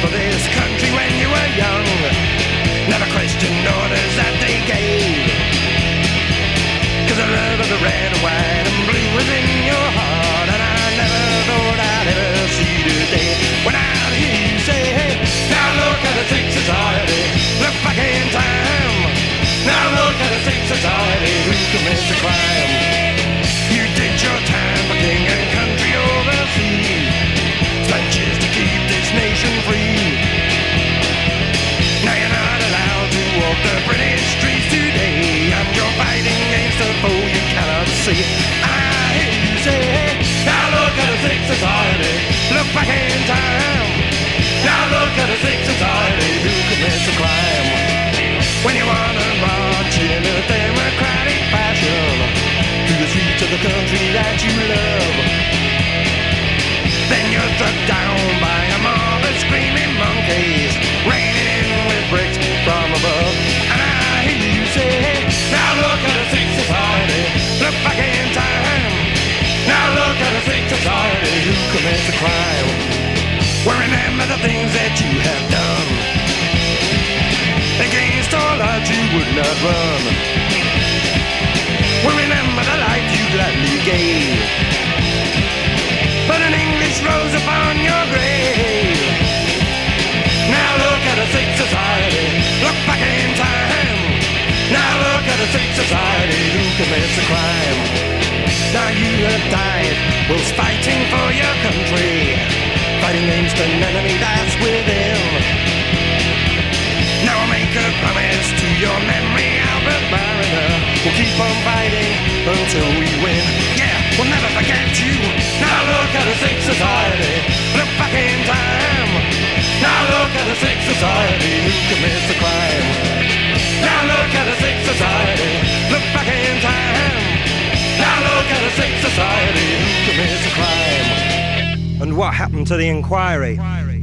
for this country when you were young. Never questioned orders that they gave. Cause the love of the red, white, and blue was in your heart. And I never thought I'd ever see the day when I'd hear you say, hey, now look at the sick society. Look back in time. Now look at the sick society see. I hey, now look at the sick society. Look back in time. Now look at the sick society who commits a crime. When you wanna march in a democratic fashion through the streets of the country that you love. Then you're struck down by a mob of screaming monkeys, commits a crime. Well, remember the things that you have done. Against all odds you would not run. Well, remember the life you gladly gave. But an English rose upon your grave. Now look at a sick society. Look back in time. Now look at a sick society who commits a crime. An enemy that's within. Now I make a promise to your memory, Albert Mariner. We'll keep on fighting until we win. Yeah, we'll never forget you. Now look at the sick society. Look back in time. Now look at the sick society who commits a crime. Now look at the sick society. To the inquiry. inquiry.